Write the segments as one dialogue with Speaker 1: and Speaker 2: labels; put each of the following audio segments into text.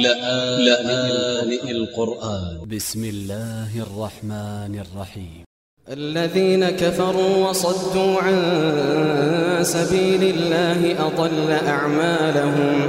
Speaker 1: لآن القرآن. ب س م الله الرحمن الرحيم.
Speaker 2: الذين كفروا وصدوا عن سبيل الله أضل أعمالهم.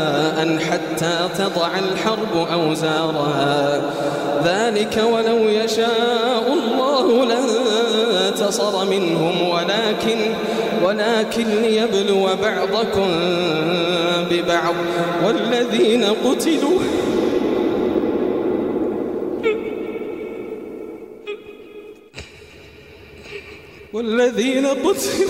Speaker 2: حتى تضع الحرب أوزارها ذلك ولو يشاء الله لانتصر منهم ولكن ولكن ليبلو بعضكم ببعض. والذين قتلوا والذين قتلوا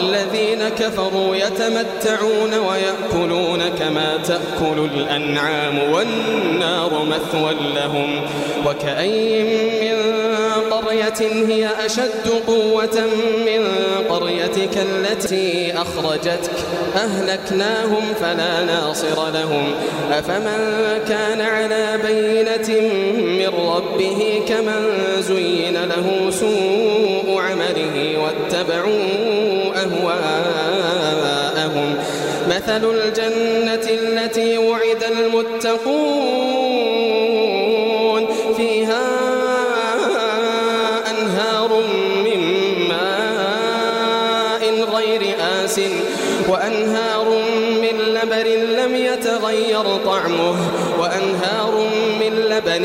Speaker 2: والذين كفروا يتمتعون ويأكلون كما تأكل الأنعام والنار مثوى لهم. وكأي من هي أشد قوة من قريتك التي أخرجتك. أهلكناهم فلا ناصر لهم. أفمن كان على بينة من ربه كمن زين له سوء عمله واتبعوا أهواءهم. مثل الجنة التي وعد المتقون. فيها وأنهار من لبن لم يتغير طعمه. وأنهار من لبن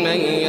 Speaker 2: من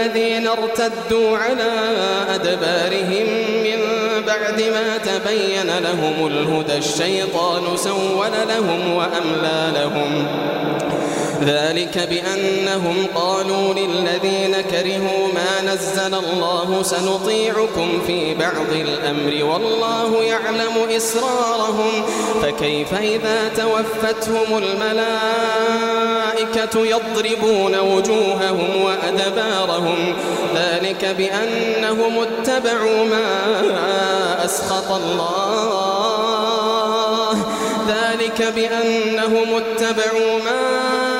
Speaker 2: الذين ارتدوا على أدبارهم من بعد ما تبين لهم الهدى الشيطان سول لهم وأملى لهم. ذلك بأنهم قالوا للذين كرهوا ما نزل الله سنطيعكم في بعض الأمر والله يعلم إسرارهم فكيف إذا توفتهم الملائكة يضربون وجوههم وأدبارهم ذلك بأنهم اتبعوا ما أسخط الله ذلك بأنهم اتبعوا ما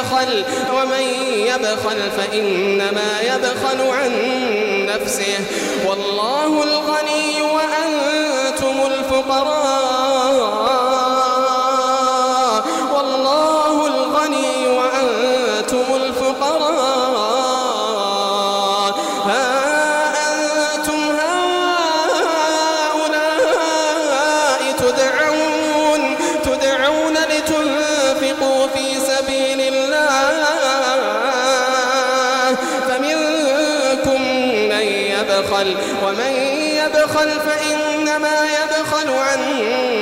Speaker 2: يبخل ومن يبخل فإنما يبخل عن نفسه. والله الغني وأنتم الفقراء. يبخل. ومن يبخل فإنما يبخل عن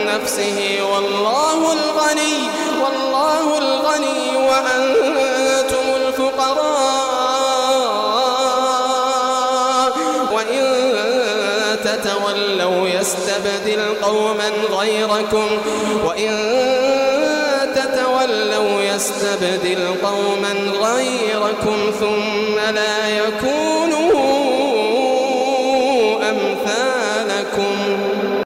Speaker 2: نفسه. والله الغني والله الغني وأنتم الفقراء. تتولوا يستبدل قوما غيركم. وإن تتولوا يستبدل قوما غيركم ثم لا يكونوا